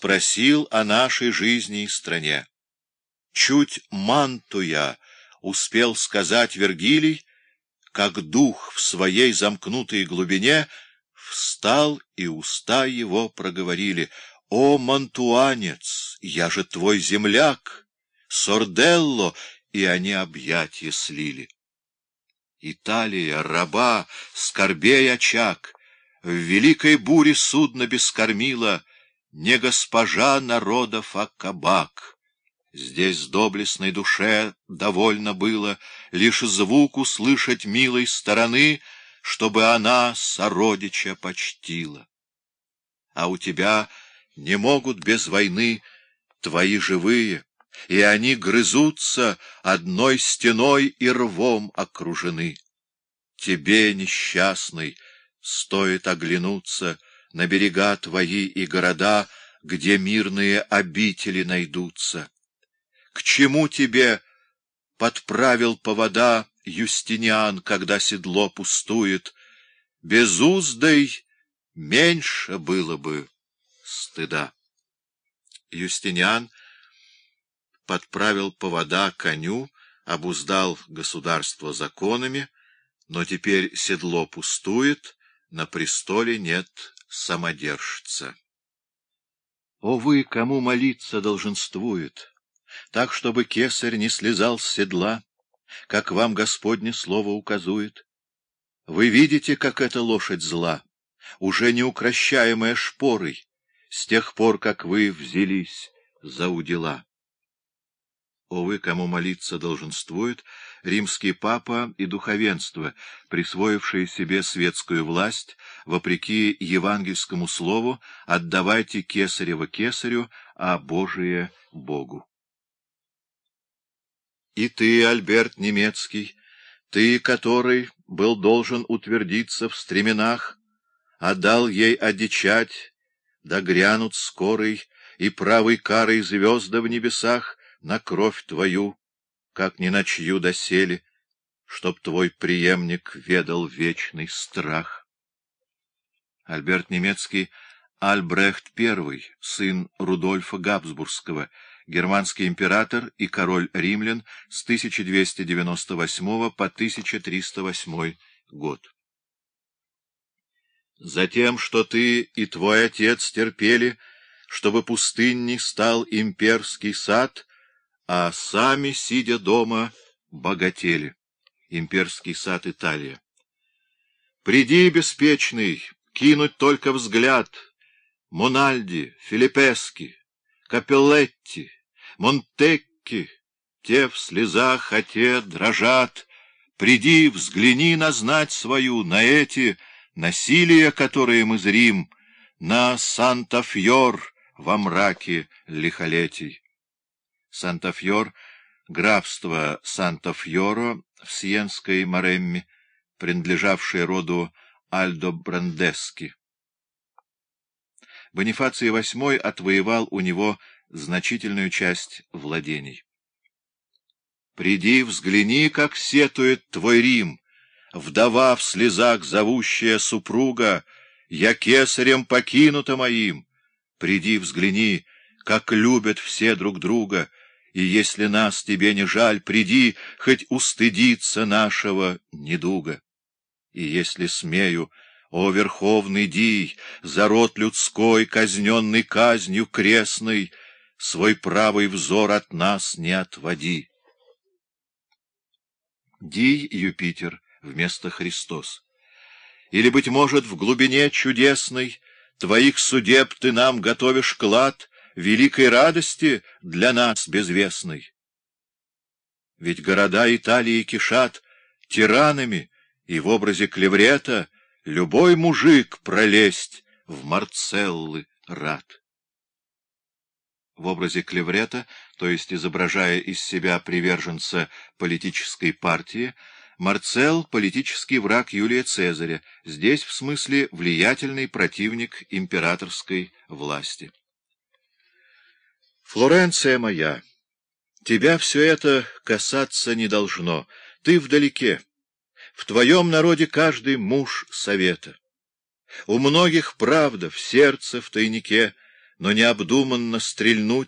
спросил о нашей жизни и стране. Чуть мантуя успел сказать Вергилий, как дух в своей замкнутой глубине встал, и уста его проговорили, «О, мантуанец, я же твой земляк, Сорделло!» И они объятия слили. Италия, раба, скорбей очаг, В великой буре судно бескормила, Не госпожа народов, а кабак. Здесь доблестной душе довольно было Лишь звук услышать милой стороны, Чтобы она сородича почтила. А у тебя не могут без войны Твои живые, и они грызутся одной стеной и рвом окружены. Тебе, несчастный, стоит оглянуться на берега твои и города, где мирные обители найдутся. К чему тебе подправил повода Юстиниан, когда седло пустует? Без уздой меньше было бы стыда. Юстиниан подправил повода коню, обуздал государство законами, но теперь седло пустует, на престоле нет самодержца. О вы, кому молиться долженствует, так, чтобы кесарь не слезал с седла, как вам Господне слово указует. Вы видите, как эта лошадь зла, уже не укращаемая шпорой, с тех пор, как вы взялись за удила. О вы, кому молиться долженствует, римский папа и духовенство, присвоившие себе светскую власть, вопреки евангельскому слову, отдавайте кесарево кесарю, а Божие — Богу. И ты, Альберт Немецкий, ты, который был должен утвердиться в стременах, отдал ей одичать, да грянут скорой и правой карой звезды в небесах, на кровь твою, как ни на чью доселе, чтоб твой преемник ведал вечный страх. Альберт Немецкий, Альбрехт I, сын Рудольфа Габсбургского, германский император и король римлян с 1298 по 1308 год. Затем, что ты и твой отец терпели, чтобы пустынней стал имперский сад — а сами, сидя дома, богатели. Имперский сад Италия. Приди, беспечный, кинуть только взгляд. Мональди, Филиппески, Капеллетти, Монтекки, те в слезах, а те дрожат. Приди, взгляни на знать свою, на эти насилия, которые мы зрим, на Санта-Фьор во мраке лихолетий. Санта-Фьор, графство Санта-Фьоро в Сиенской Маремме, принадлежавшее роду Альдо Брандески. Бонифаций VIII отвоевал у него значительную часть владений. «Приди, взгляни, как сетует твой Рим, вдова в слезах зовущая супруга, я кесарем покинута моим. Приди, взгляни, как любят все друг друга, и если нас тебе не жаль, приди, хоть устыдиться нашего недуга. И если смею, о верховный дий, за род людской, казненный казнью крестной, свой правый взор от нас не отводи. Дий Юпитер вместо Христос. Или, быть может, в глубине чудесной твоих судеб ты нам готовишь клад — великой радости для нас безвестной. Ведь города Италии кишат тиранами, и в образе клеврета любой мужик пролезть в Марцеллы рад. В образе клеврета, то есть изображая из себя приверженца политической партии, Марцел — политический враг Юлия Цезаря, здесь в смысле влиятельный противник императорской власти. Флоренция моя, тебя все это касаться не должно. Ты вдалеке. В твоем народе каждый муж совета. У многих правда в сердце, в тайнике, но необдуманно стрельнуть